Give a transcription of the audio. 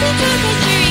because you.